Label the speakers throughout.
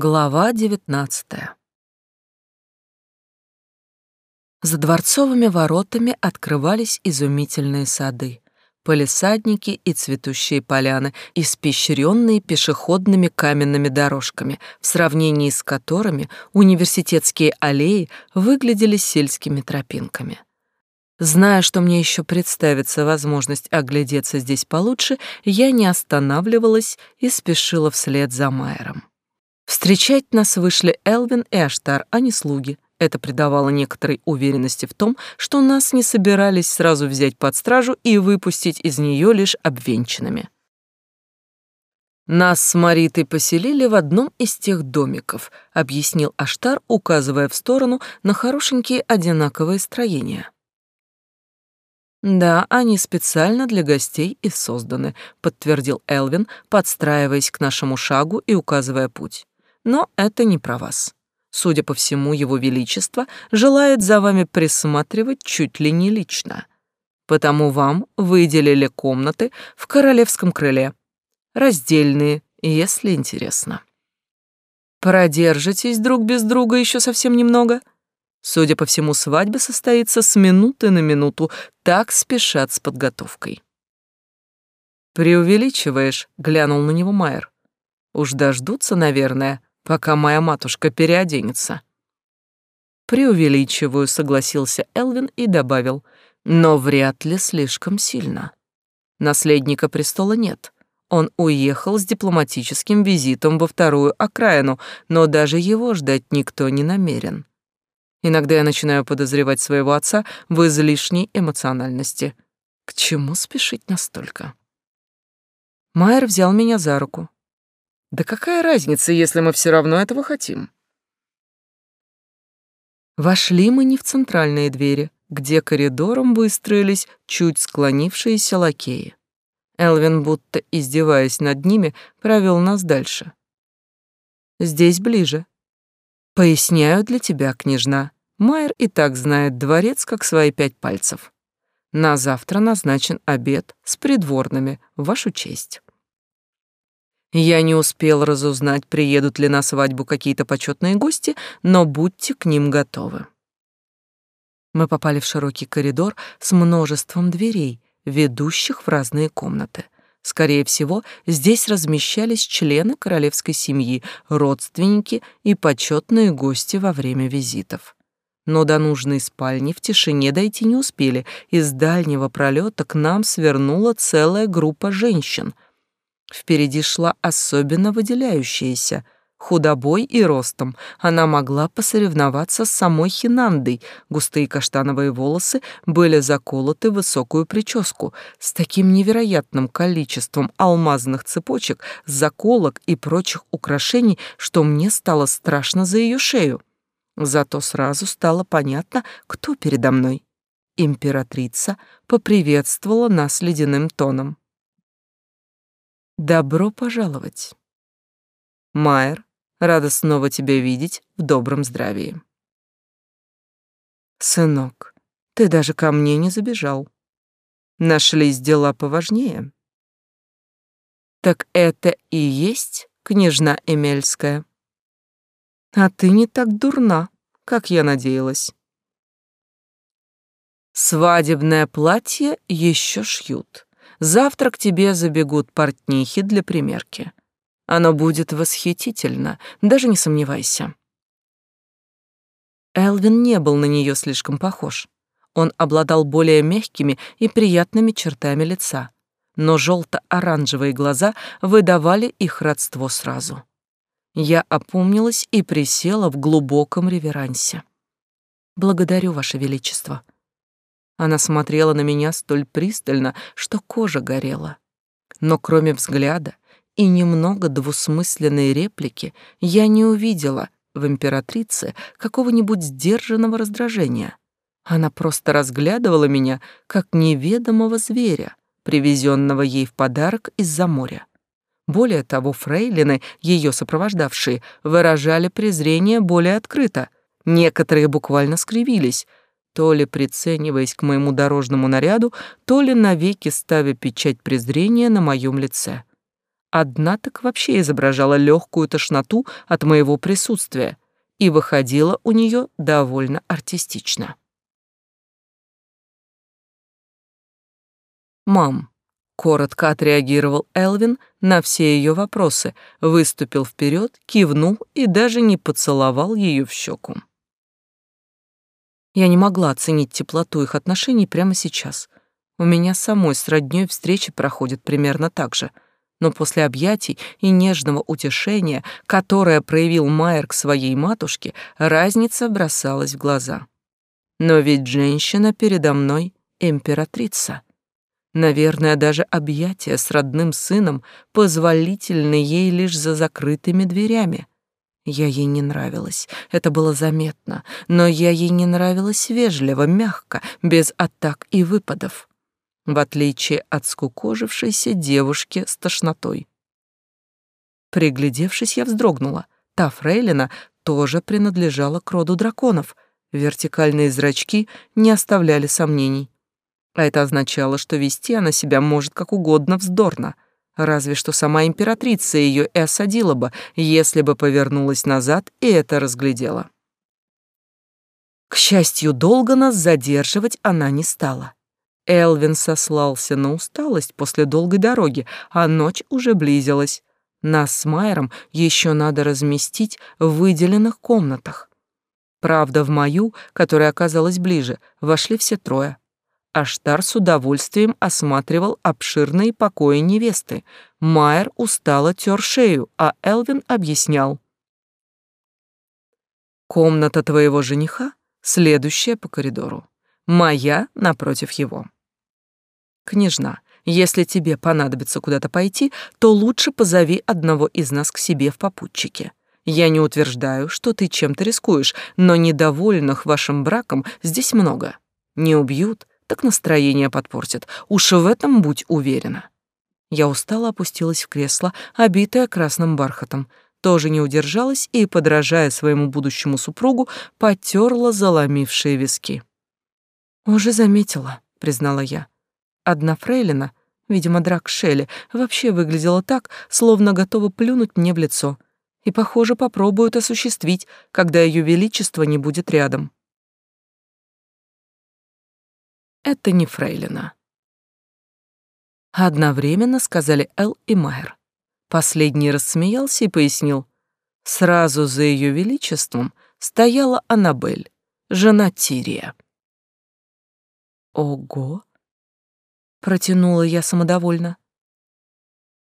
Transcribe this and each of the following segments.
Speaker 1: Глава девятнадцатая. За дворцовыми воротами открывались изумительные сады, полисадники и цветущие поляны, испещренные пешеходными каменными дорожками, в сравнении с которыми университетские аллеи выглядели сельскими тропинками. Зная, что мне еще представится возможность оглядеться здесь получше, я не останавливалась и спешила вслед за Майером. Встречать нас вышли Элвин и Аштар, а не слуги. Это придавало некоторой уверенности в том, что нас не собирались сразу взять под стражу и выпустить из нее лишь обвенчанными. «Нас с Маритой поселили в одном из тех домиков», — объяснил Аштар, указывая в сторону на хорошенькие одинаковые строения. «Да, они специально для гостей и созданы», — подтвердил Элвин, подстраиваясь к нашему шагу и указывая путь. Но это не про вас. Судя по всему, его величество желает за вами присматривать чуть ли не лично. Потому вам выделили комнаты в королевском крыле. Раздельные, если интересно. Продержитесь друг без друга еще совсем немного. Судя по всему, свадьба состоится с минуты на минуту, так спешат с подготовкой. «Преувеличиваешь», — глянул на него Майер. «Уж дождутся, наверное, пока моя матушка переоденется. Преувеличиваю, согласился Элвин и добавил, но вряд ли слишком сильно. Наследника престола нет. Он уехал с дипломатическим визитом во вторую окраину, но даже его ждать никто не намерен. Иногда я начинаю подозревать своего отца в излишней эмоциональности. К чему спешить настолько? Майер взял меня за руку. Да какая разница, если мы все равно этого хотим? Вошли мы не в центральные двери, где коридором выстроились чуть склонившиеся лакеи. Элвин, будто издеваясь над ними, провел нас дальше. Здесь ближе. Поясняю для тебя, княжна. Майер и так знает дворец, как свои пять пальцев. На завтра назначен обед с придворными, в вашу честь. Я не успел разузнать, приедут ли на свадьбу какие-то почетные гости, но будьте к ним готовы. Мы попали в широкий коридор с множеством дверей, ведущих в разные комнаты. Скорее всего, здесь размещались члены королевской семьи, родственники и почетные гости во время визитов. Но до нужной спальни в тишине дойти не успели, из дальнего пролета к нам свернула целая группа женщин — Впереди шла особенно выделяющаяся, худобой и ростом. Она могла посоревноваться с самой Хинандой. Густые каштановые волосы были заколоты в высокую прическу с таким невероятным количеством алмазных цепочек, заколок и прочих украшений, что мне стало страшно за ее шею. Зато сразу стало понятно, кто передо мной. Императрица поприветствовала нас ледяным тоном. Добро пожаловать. Майер, рада снова тебя видеть в добром здравии. Сынок, ты даже ко мне не забежал. Нашлись дела поважнее. Так это и есть княжна Эмельская. А ты не так дурна, как я надеялась. Свадебное платье еще шьют. Завтра к тебе забегут портнихи для примерки. Оно будет восхитительно, даже не сомневайся. Элвин не был на нее слишком похож. Он обладал более мягкими и приятными чертами лица, но желто-оранжевые глаза выдавали их родство сразу. Я опомнилась и присела в глубоком реверансе. «Благодарю, Ваше Величество», она смотрела на меня столь пристально, что кожа горела. Но кроме взгляда и немного двусмысленной реплики я не увидела в императрице какого-нибудь сдержанного раздражения. Она просто разглядывала меня, как неведомого зверя, привезенного ей в подарок из-за моря. Более того, фрейлины, ее сопровождавшие, выражали презрение более открыто. Некоторые буквально скривились, то ли прицениваясь к моему дорожному наряду, то ли навеки ставя печать презрения на моем лице. Одна так вообще изображала легкую тошноту от моего присутствия и выходила у нее довольно артистично. «Мам», — коротко отреагировал Элвин на все ее вопросы, выступил вперед, кивнул и даже не поцеловал ее в щеку. Я не могла оценить теплоту их отношений прямо сейчас. У меня самой с роднёй встречи проходят примерно так же — но после объятий и нежного утешения, которое проявил Майер к своей матушке, разница бросалась в глаза. Но ведь женщина передо мной императрица. Наверное, даже объятия с родным сыном позволительны ей лишь за закрытыми дверями. Я ей не нравилась, это было заметно, но я ей не нравилась вежливо, мягко, без атак и выпадов в отличие от скукожившейся девушки с тошнотой. Приглядевшись, я вздрогнула. Та фрейлина тоже принадлежала к роду драконов. Вертикальные зрачки не оставляли сомнений. А это означало, что вести она себя может как угодно вздорно. Разве что сама императрица ее и осадила бы, если бы повернулась назад и это разглядела. К счастью, долго нас задерживать она не стала. Элвин сослался на усталость после долгой дороги, а ночь уже близилась. Нас с Майером еще надо разместить в выделенных комнатах. Правда, в мою, которая оказалась ближе, вошли все трое. Аштар с удовольствием осматривал обширные покои невесты. Майер устало тер шею, а Элвин объяснял. «Комната твоего жениха следующая по коридору. Моя напротив его». «Княжна, если тебе понадобится куда-то пойти, то лучше позови одного из нас к себе в попутчике. Я не утверждаю, что ты чем-то рискуешь, но недовольных вашим браком здесь много. Не убьют, так настроение подпортят. Уж в этом будь уверена». Я устало опустилась в кресло, обитое красным бархатом, тоже не удержалась и, подражая своему будущему супругу, потерла заломившие виски. «Уже заметила», — признала я. Одна фрейлина, видимо, Драк Шелли, вообще выглядела так, словно готова плюнуть мне в лицо. И, похоже, попробует осуществить, когда ее величество не будет рядом. Это не фрейлина. Одновременно сказали Эл и Майер. Последний рассмеялся и пояснил. Сразу за ее величеством стояла Аннабель, жена Тирия. Ого! Протянула я самодовольно.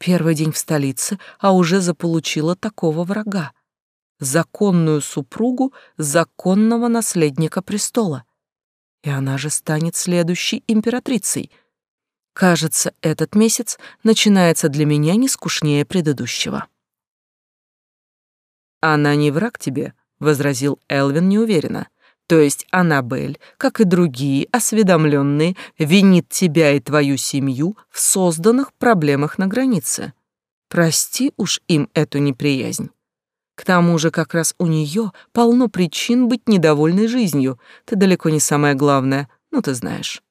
Speaker 1: Первый день в столице, а уже заполучила такого врага. Законную супругу законного наследника престола. И она же станет следующей императрицей. Кажется, этот месяц начинается для меня не скучнее предыдущего. «Она не враг тебе», — возразил Элвин неуверенно. То есть Аннабель, как и другие осведомленные, винит тебя и твою семью в созданных проблемах на границе. Прости уж им эту неприязнь. К тому же как раз у нее полно причин быть недовольной жизнью. Ты далеко не самое главное, ну ты знаешь.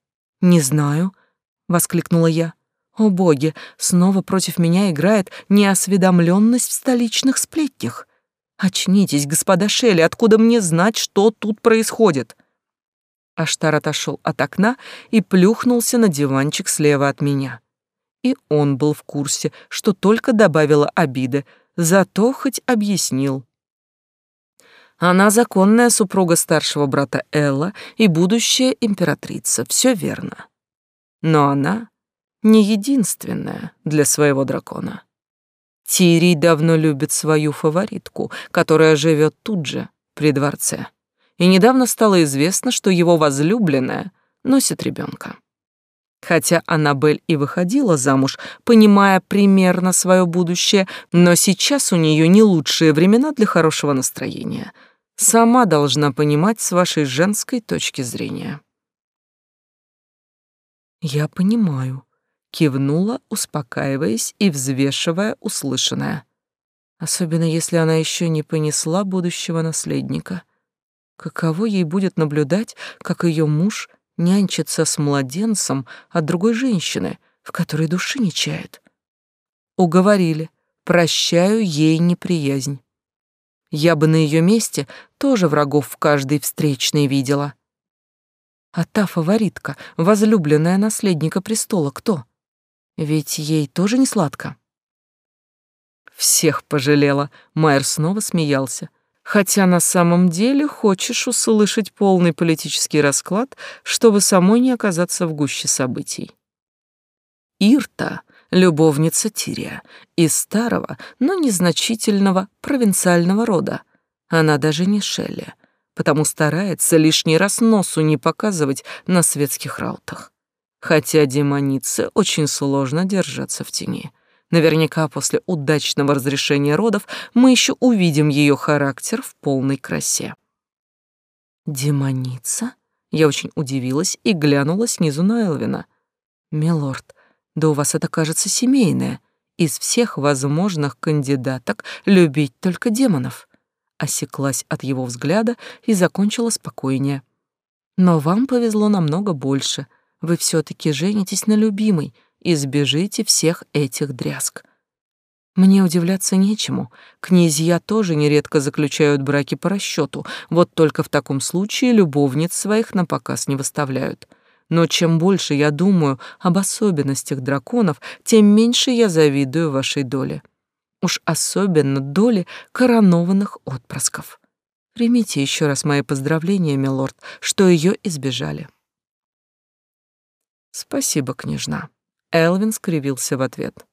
Speaker 1: «Не знаю», — воскликнула я. «О боги, снова против меня играет неосведомленность в столичных сплетнях. «Очнитесь, господа Шелли, откуда мне знать, что тут происходит?» Аштар отошел от окна и плюхнулся на диванчик слева от меня. И он был в курсе, что только добавила обиды, зато хоть объяснил. Она законная супруга старшего брата Элла и будущая императрица, все верно. Но она не единственная для своего дракона. Тирий давно любит свою фаворитку, которая живет тут же, при дворце. И недавно стало известно, что его возлюбленная носит ребенка. Хотя Аннабель и выходила замуж, понимая примерно свое будущее, но сейчас у нее не лучшие времена для хорошего настроения. Сама должна понимать с вашей женской точки зрения. Я понимаю, кивнула, успокаиваясь и взвешивая услышанное. Особенно если она еще не понесла будущего наследника. Каково ей будет наблюдать, как ее муж нянчится с младенцем от другой женщины, в которой души не чает? Уговорили. Прощаю ей неприязнь. Я бы на ее месте тоже врагов в каждой встречной видела. А та фаворитка, возлюбленная наследника престола, кто? Ведь ей тоже не сладко. Всех пожалела. Майер снова смеялся. Хотя на самом деле хочешь услышать полный политический расклад, чтобы самой не оказаться в гуще событий. Ирта — любовница Тирия, из старого, но незначительного провинциального рода. Она даже не Шелли, потому старается лишний раз носу не показывать на светских раутах. Хотя демонице очень сложно держаться в тени. Наверняка после удачного разрешения родов мы еще увидим ее характер в полной красе. Демоница? Я очень удивилась и глянула снизу на Элвина. Милорд, да у вас это кажется семейное. Из всех возможных кандидаток любить только демонов. Осеклась от его взгляда и закончила спокойнее. Но вам повезло намного больше. Вы все таки женитесь на любимой и сбежите всех этих дрязг. Мне удивляться нечему. Князья тоже нередко заключают браки по расчету, вот только в таком случае любовниц своих на показ не выставляют. Но чем больше я думаю об особенностях драконов, тем меньше я завидую вашей доле. Уж особенно доле коронованных отпрысков. Примите еще раз мои поздравления, милорд, что ее избежали. Спасибо, княжна. Элвин скривился в ответ.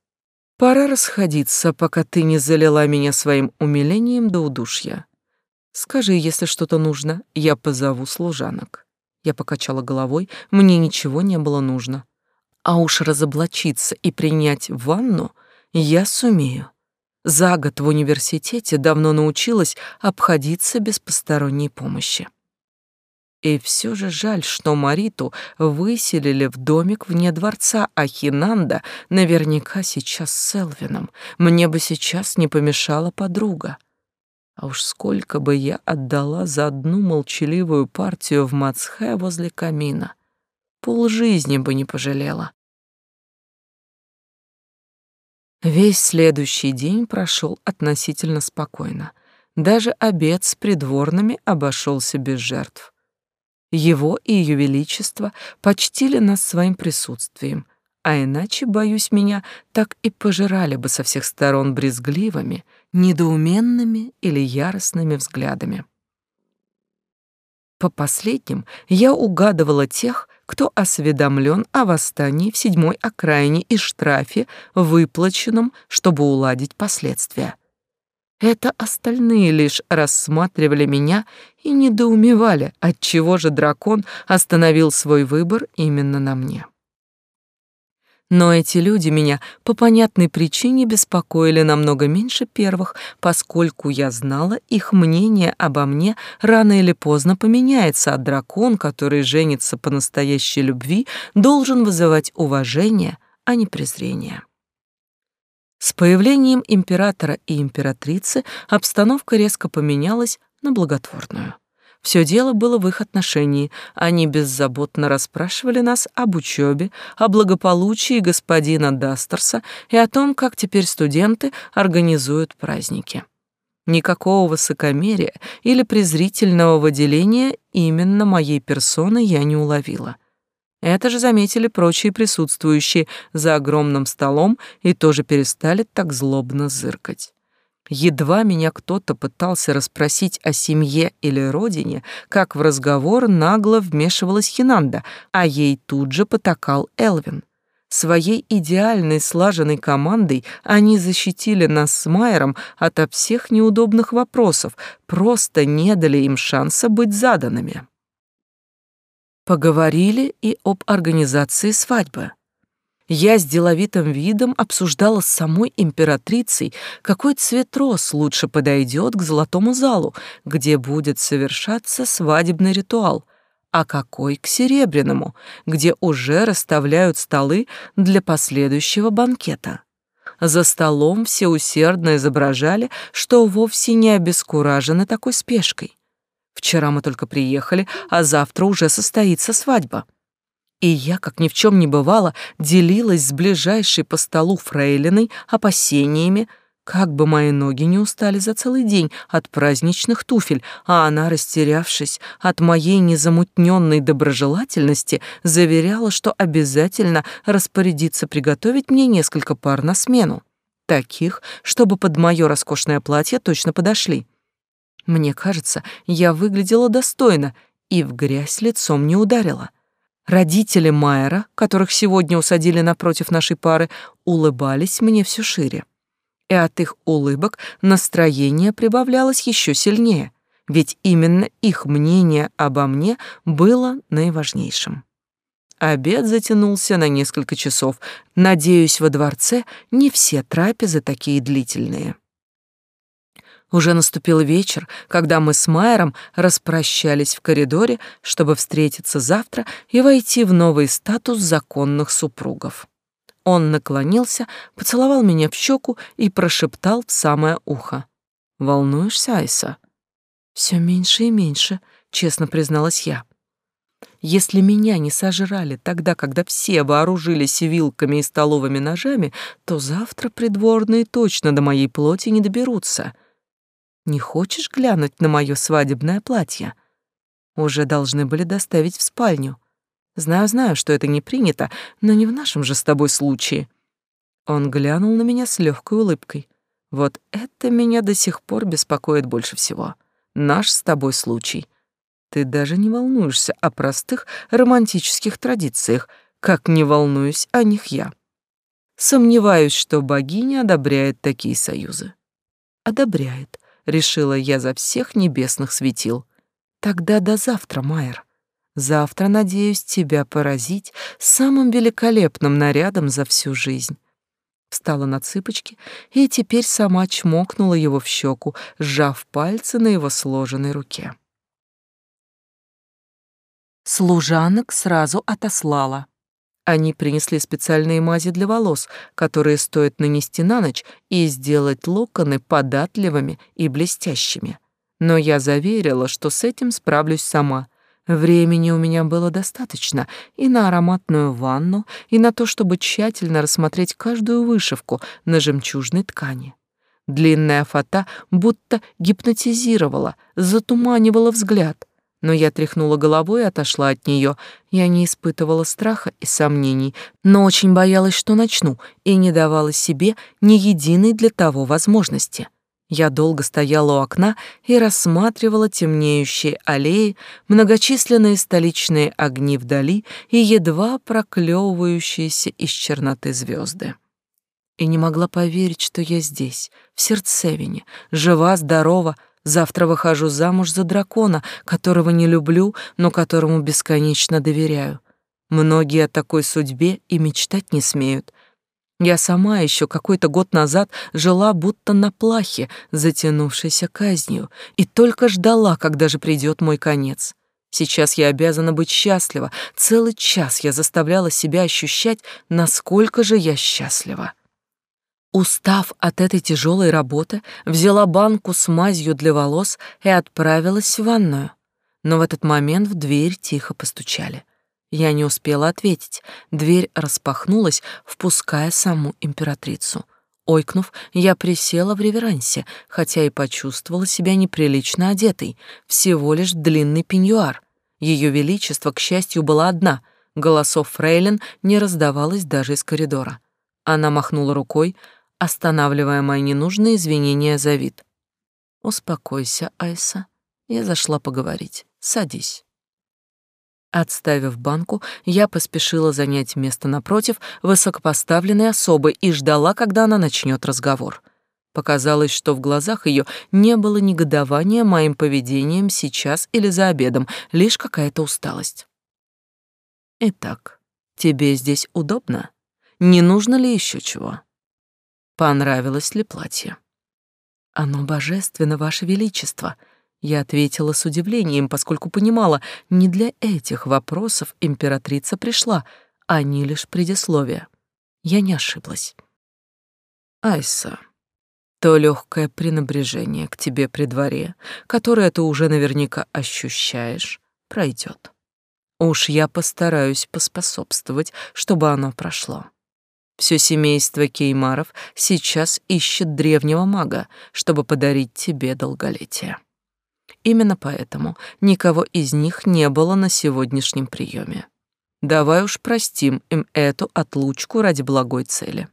Speaker 1: Пора расходиться, пока ты не залила меня своим умилением до удушья. Скажи, если что-то нужно, я позову служанок. Я покачала головой, мне ничего не было нужно. А уж разоблачиться и принять ванну я сумею. За год в университете давно научилась обходиться без посторонней помощи. И все же жаль, что Мариту выселили в домик вне дворца, а Хинанда наверняка сейчас с Элвином. Мне бы сейчас не помешала подруга. А уж сколько бы я отдала за одну молчаливую партию в Мацхе возле камина. Пол жизни бы не пожалела. Весь следующий день прошел относительно спокойно. Даже обед с придворными обошелся без жертв. Его и Ее Величество почтили нас своим присутствием, а иначе, боюсь меня, так и пожирали бы со всех сторон брезгливыми, недоуменными или яростными взглядами. По последним я угадывала тех, кто осведомлен о восстании в седьмой окраине и штрафе, выплаченном, чтобы уладить последствия. Это остальные лишь рассматривали меня и недоумевали, отчего же дракон остановил свой выбор именно на мне. Но эти люди меня по понятной причине беспокоили намного меньше первых, поскольку я знала, их мнение обо мне рано или поздно поменяется, а дракон, который женится по настоящей любви, должен вызывать уважение, а не презрение. С появлением императора и императрицы обстановка резко поменялась на благотворную. Все дело было в их отношении. Они беззаботно расспрашивали нас об учебе, о благополучии господина Дастерса и о том, как теперь студенты организуют праздники. Никакого высокомерия или презрительного выделения именно моей персоны я не уловила. Это же заметили прочие присутствующие за огромным столом и тоже перестали так злобно зыркать. Едва меня кто-то пытался расспросить о семье или родине, как в разговор нагло вмешивалась Хинанда, а ей тут же потакал Элвин. Своей идеальной слаженной командой они защитили нас с Майером от всех неудобных вопросов, просто не дали им шанса быть заданными. Поговорили и об организации свадьбы. Я с деловитым видом обсуждала с самой императрицей, какой цвет роз лучше подойдет к золотому залу, где будет совершаться свадебный ритуал, а какой к серебряному, где уже расставляют столы для последующего банкета. За столом все усердно изображали, что вовсе не обескуражены такой спешкой. Вчера мы только приехали, а завтра уже состоится свадьба. И я, как ни в чем не бывало, делилась с ближайшей по столу фрейлиной опасениями, как бы мои ноги не устали за целый день от праздничных туфель, а она, растерявшись от моей незамутненной доброжелательности, заверяла, что обязательно распорядится приготовить мне несколько пар на смену, таких, чтобы под мое роскошное платье точно подошли. Мне кажется, я выглядела достойно и в грязь лицом не ударила. Родители Майера, которых сегодня усадили напротив нашей пары, улыбались мне все шире и от их улыбок настроение прибавлялось еще сильнее, ведь именно их мнение обо мне было наиважнейшим. Обед затянулся на несколько часов. Надеюсь, во дворце не все трапезы такие длительные. Уже наступил вечер, когда мы с Майером распрощались в коридоре, чтобы встретиться завтра и войти в новый статус законных супругов. Он наклонился, поцеловал меня в щеку и прошептал в самое ухо. «Волнуешься, Айса?» «Все меньше и меньше», — честно призналась я. Если меня не сожрали тогда, когда все вооружились вилками и столовыми ножами, то завтра придворные точно до моей плоти не доберутся. Не хочешь глянуть на мое свадебное платье? Уже должны были доставить в спальню. Знаю, знаю, что это не принято, но не в нашем же с тобой случае. Он глянул на меня с легкой улыбкой. Вот это меня до сих пор беспокоит больше всего. Наш с тобой случай. Ты даже не волнуешься о простых романтических традициях, как не волнуюсь о них я. Сомневаюсь, что богиня одобряет такие союзы. Одобряет, решила я за всех небесных светил. Тогда до завтра, Майер. Завтра надеюсь тебя поразить самым великолепным нарядом за всю жизнь. Встала на цыпочки и теперь сама чмокнула его в щеку, сжав пальцы на его сложенной руке. Служанок сразу отослала. Они принесли специальные мази для волос, которые стоит нанести на ночь и сделать локоны податливыми и блестящими. Но я заверила, что с этим справлюсь сама — Времени у меня было достаточно и на ароматную ванну, и на то, чтобы тщательно рассмотреть каждую вышивку на жемчужной ткани. Длинная фата будто гипнотизировала, затуманивала взгляд, но я тряхнула головой и отошла от нее. Я не испытывала страха и сомнений, но очень боялась, что начну, и не давала себе ни единой для того возможности. Я долго стояла у окна и рассматривала темнеющие аллеи, многочисленные столичные огни вдали и едва проклевывающиеся из черноты звезды. И не могла поверить, что я здесь, в Сердцевине, жива, здорова, завтра выхожу замуж за дракона, которого не люблю, но которому бесконечно доверяю. Многие о такой судьбе и мечтать не смеют, я сама еще какой-то год назад жила будто на плахе, затянувшейся казнью, и только ждала, когда же придет мой конец. Сейчас я обязана быть счастлива. Целый час я заставляла себя ощущать, насколько же я счастлива. Устав от этой тяжелой работы, взяла банку с мазью для волос и отправилась в ванную. Но в этот момент в дверь тихо постучали. Я не успела ответить. Дверь распахнулась, впуская саму императрицу. Ойкнув, я присела в реверансе, хотя и почувствовала себя неприлично одетой, всего лишь длинный пеньюар. Ее величество, к счастью, была одна, голосов фрейлин не раздавалось даже из коридора. Она махнула рукой, останавливая мои ненужные извинения за вид. «Успокойся, Айса. Я зашла поговорить. Садись». Отставив банку, я поспешила занять место напротив высокопоставленной особы и ждала, когда она начнет разговор. Показалось, что в глазах ее не было негодования моим поведением сейчас или за обедом, лишь какая-то усталость. «Итак, тебе здесь удобно? Не нужно ли еще чего? Понравилось ли платье?» «Оно божественно, Ваше Величество», я ответила с удивлением, поскольку понимала, не для этих вопросов императрица пришла, а не лишь предисловие. Я не ошиблась. Айса, то легкое пренебрежение к тебе при дворе, которое ты уже наверняка ощущаешь, пройдет. Уж я постараюсь поспособствовать, чтобы оно прошло. Все семейство Кеймаров сейчас ищет древнего мага, чтобы подарить тебе долголетие. Именно поэтому никого из них не было на сегодняшнем приеме. Давай уж простим им эту отлучку ради благой цели.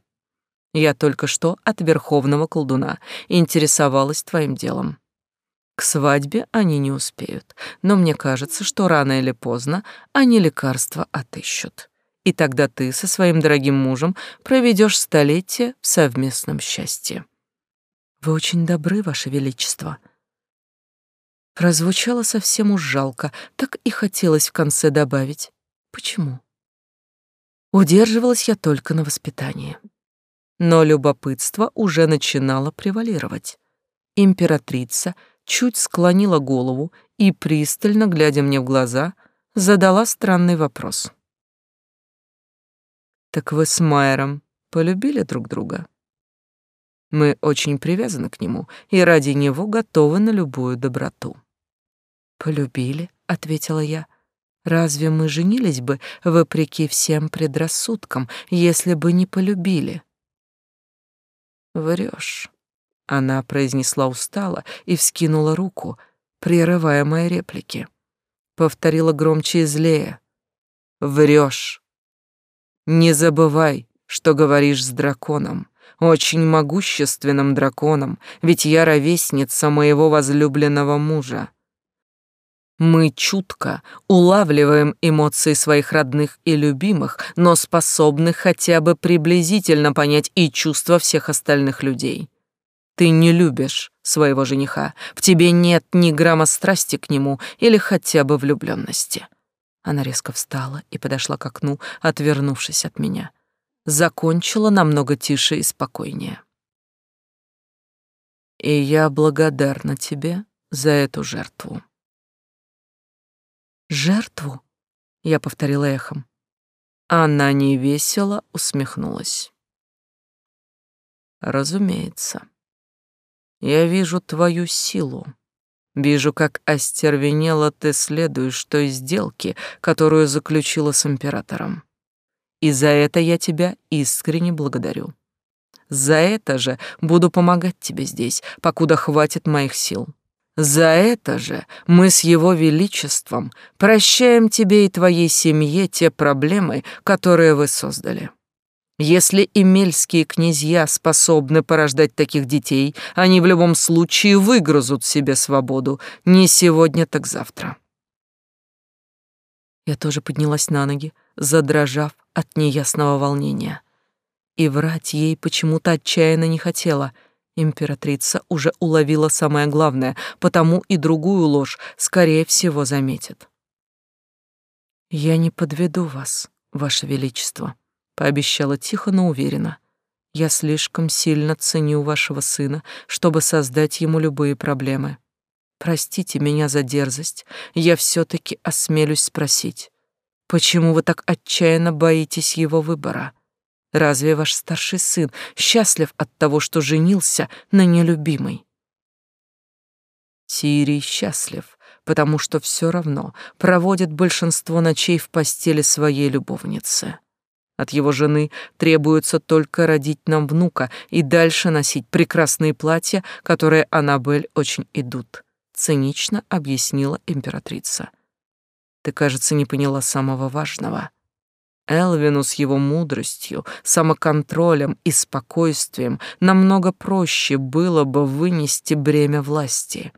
Speaker 1: Я только что от верховного колдуна интересовалась твоим делом. К свадьбе они не успеют, но мне кажется, что рано или поздно они лекарства отыщут. И тогда ты со своим дорогим мужем проведешь столетие в совместном счастье. Вы очень добры, ваше величество. Прозвучало совсем уж жалко, так и хотелось в конце добавить. Почему? Удерживалась я только на воспитании. Но любопытство уже начинало превалировать. Императрица чуть склонила голову и, пристально глядя мне в глаза, задала странный вопрос. «Так вы с Майером полюбили друг друга?» Мы очень привязаны к нему и ради него готовы на любую доброту. «Полюбили», — ответила я. «Разве мы женились бы, вопреки всем предрассудкам, если бы не полюбили?» Врешь. Она произнесла устало и вскинула руку, прерывая мои реплики. Повторила громче и злее. Врешь. Не забывай, что говоришь с драконом, очень могущественным драконом, ведь я ровесница моего возлюбленного мужа. Мы чутко улавливаем эмоции своих родных и любимых, но способны хотя бы приблизительно понять и чувства всех остальных людей. Ты не любишь своего жениха, в тебе нет ни грамма страсти к нему или хотя бы влюбленности. Она резко встала и подошла к окну, отвернувшись от меня. Закончила намного тише и спокойнее. И я благодарна тебе за эту жертву. Жертву? Я повторила эхом. Она невесело усмехнулась. Разумеется. Я вижу твою силу. Вижу, как остервенело ты следуешь той сделке, которую заключила с императором. И за это я тебя искренне благодарю. За это же буду помогать тебе здесь, покуда хватит моих сил. За это же мы с его величеством прощаем тебе и твоей семье те проблемы, которые вы создали. Если эмельские князья способны порождать таких детей, они в любом случае выгрызут себе свободу, не сегодня, так завтра. Я тоже поднялась на ноги, задрожав от неясного волнения. И врать ей почему-то отчаянно не хотела — Императрица уже уловила самое главное, потому и другую ложь, скорее всего, заметит. «Я не подведу вас, Ваше Величество», — пообещала тихо, но уверенно. «Я слишком сильно ценю вашего сына, чтобы создать ему любые проблемы. Простите меня за дерзость, я все таки осмелюсь спросить, почему вы так отчаянно боитесь его выбора?» Разве ваш старший сын счастлив от того, что женился на нелюбимой? Сирий счастлив, потому что все равно проводит большинство ночей в постели своей любовницы. От его жены требуется только родить нам внука и дальше носить прекрасные платья, которые Аннабель очень идут, цинично объяснила императрица. Ты, кажется, не поняла самого важного. Элвину с его мудростью, самоконтролем и спокойствием намного проще было бы вынести бремя власти.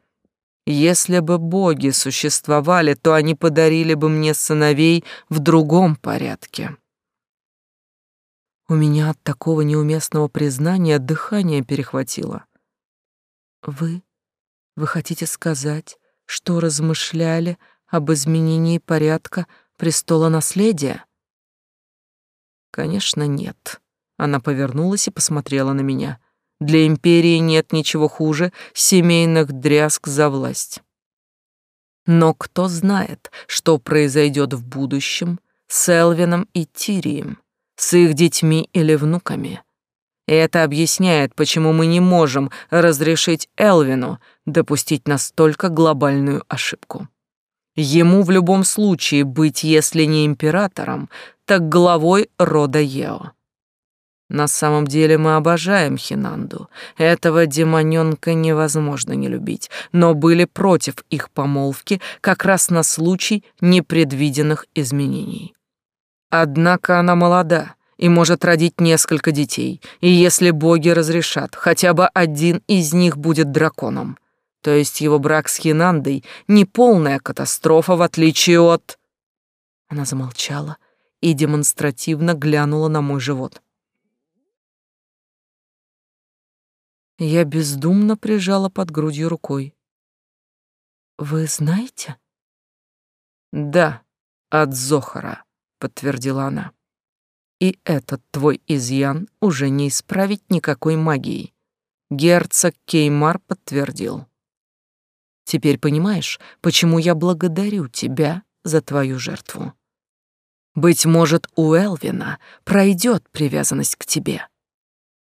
Speaker 1: Если бы боги существовали, то они подарили бы мне сыновей в другом порядке. У меня от такого неуместного признания дыхание перехватило. Вы? Вы хотите сказать, что размышляли об изменении порядка престола наследия? Конечно, нет. Она повернулась и посмотрела на меня. Для империи нет ничего хуже семейных дрязг за власть. Но кто знает, что произойдет в будущем с Элвином и Тирием, с их детьми или внуками. И это объясняет, почему мы не можем разрешить Элвину допустить настолько глобальную ошибку. Ему в любом случае быть, если не императором, так главой рода Ео. На самом деле мы обожаем Хинанду. Этого демонёнка невозможно не любить, но были против их помолвки как раз на случай непредвиденных изменений. Однако она молода и может родить несколько детей, и если боги разрешат, хотя бы один из них будет драконом. То есть его брак с Хинандой не полная катастрофа, в отличие от... Она замолчала и демонстративно глянула на мой живот. Я бездумно прижала под грудью рукой. «Вы знаете?» «Да, от Зохара», — подтвердила она. «И этот твой изъян уже не исправить никакой магией». Герцог Кеймар подтвердил. «Теперь понимаешь, почему я благодарю тебя за твою жертву? Быть может, у Элвина пройдет привязанность к тебе».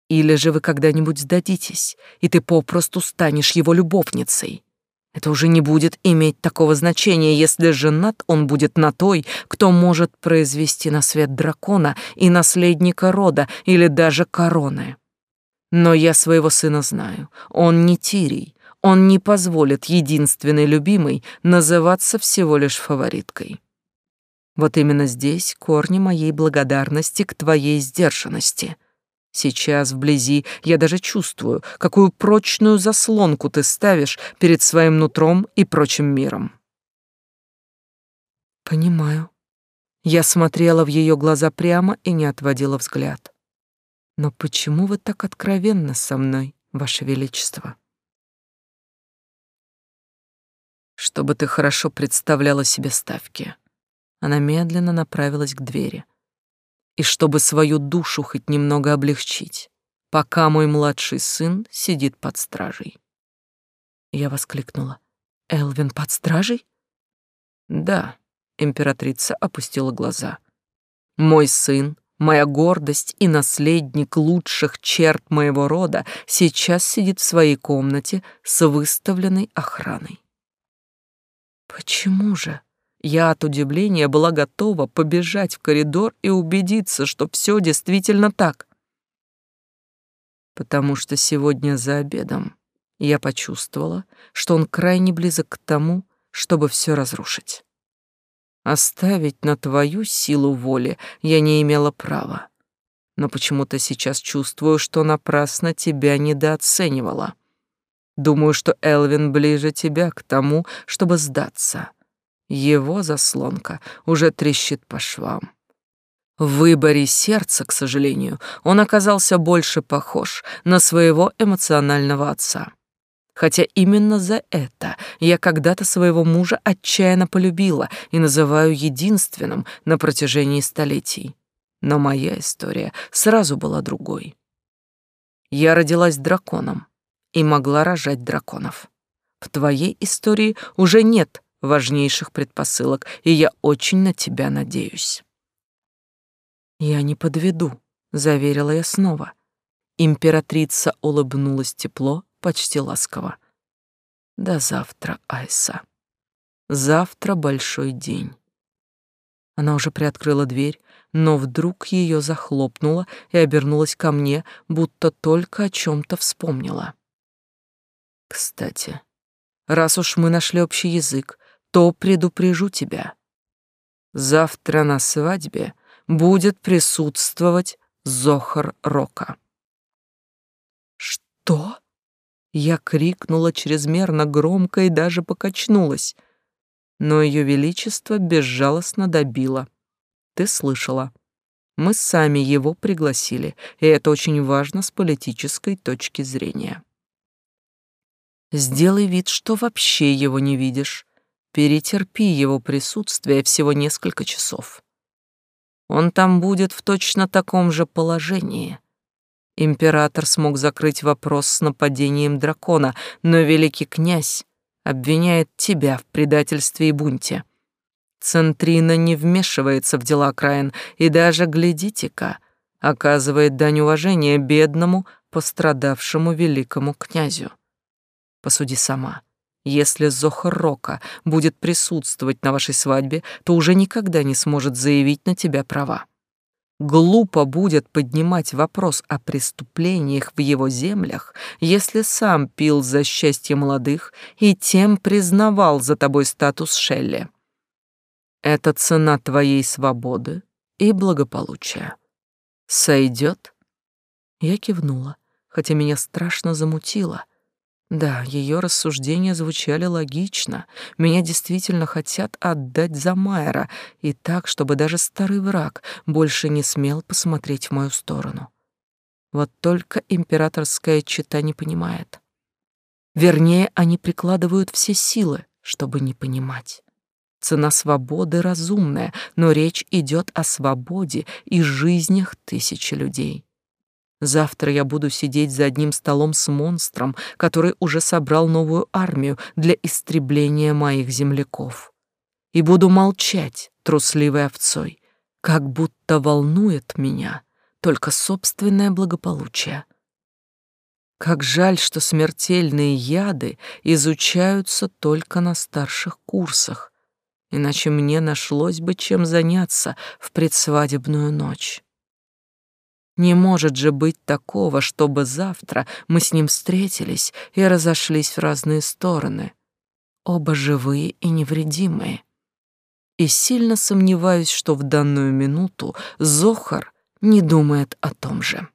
Speaker 1: Или же вы когда-нибудь сдадитесь, и ты попросту станешь его любовницей. Это уже не будет иметь такого значения, если женат он будет на той, кто может произвести на свет дракона и наследника рода или даже короны. Но я своего сына знаю. Он не Тирий. Он не позволит единственной любимой называться всего лишь фавориткой. Вот именно здесь корни моей благодарности к твоей сдержанности — Сейчас вблизи я даже чувствую, какую прочную заслонку ты ставишь перед своим нутром и прочим миром. Понимаю. Я смотрела в ее глаза прямо и не отводила взгляд. Но почему вы так откровенны со мной, ваше величество? Чтобы ты хорошо представляла себе ставки. Она медленно направилась к двери и чтобы свою душу хоть немного облегчить, пока мой младший сын сидит под стражей. Я воскликнула. «Элвин под стражей?» «Да», — императрица опустила глаза. «Мой сын, моя гордость и наследник лучших черт моего рода сейчас сидит в своей комнате с выставленной охраной». «Почему же?» Я от удивления была готова побежать в коридор и убедиться, что все действительно так. Потому что сегодня за обедом я почувствовала, что он крайне близок к тому, чтобы все разрушить. Оставить на твою силу воли я не имела права. Но почему-то сейчас чувствую, что напрасно тебя недооценивала. Думаю, что Элвин ближе тебя к тому, чтобы сдаться. Его заслонка уже трещит по швам. В выборе сердца, к сожалению, он оказался больше похож на своего эмоционального отца. Хотя именно за это я когда-то своего мужа отчаянно полюбила и называю единственным на протяжении столетий. Но моя история сразу была другой. Я родилась драконом и могла рожать драконов. В твоей истории уже нет важнейших предпосылок, и я очень на тебя надеюсь. Я не подведу, заверила я снова. Императрица улыбнулась тепло, почти ласково. До завтра, Айса. Завтра большой день. Она уже приоткрыла дверь, но вдруг ее захлопнула и обернулась ко мне, будто только о чем то вспомнила. Кстати, раз уж мы нашли общий язык, то предупрежу тебя. Завтра на свадьбе будет присутствовать Зохар Рока. Что? Я крикнула чрезмерно громко и даже покачнулась. Но ее величество безжалостно добило. Ты слышала. Мы сами его пригласили, и это очень важно с политической точки зрения. Сделай вид, что вообще его не видишь. Перетерпи его присутствие всего несколько часов. Он там будет в точно таком же положении. Император смог закрыть вопрос с нападением дракона, но великий князь обвиняет тебя в предательстве и бунте. Центрина не вмешивается в дела окраин и даже, глядите-ка, оказывает дань уважения бедному, пострадавшему великому князю. Посуди сама. Если Зохар будет присутствовать на вашей свадьбе, то уже никогда не сможет заявить на тебя права. Глупо будет поднимать вопрос о преступлениях в его землях, если сам пил за счастье молодых и тем признавал за тобой статус Шелли. Это цена твоей свободы и благополучия. Сойдет? Я кивнула, хотя меня страшно замутило — да, ее рассуждения звучали логично. Меня действительно хотят отдать за Майера, и так, чтобы даже старый враг больше не смел посмотреть в мою сторону. Вот только императорская чита не понимает. Вернее, они прикладывают все силы, чтобы не понимать. Цена свободы разумная, но речь идет о свободе и жизнях тысячи людей. Завтра я буду сидеть за одним столом с монстром, который уже собрал новую армию для истребления моих земляков. И буду молчать, трусливой овцой, как будто волнует меня только собственное благополучие. Как жаль, что смертельные яды изучаются только на старших курсах, иначе мне нашлось бы чем заняться в предсвадебную ночь. Не может же быть такого, чтобы завтра мы с ним встретились и разошлись в разные стороны. Оба живые и невредимые. И сильно сомневаюсь, что в данную минуту Зохар не думает о том же.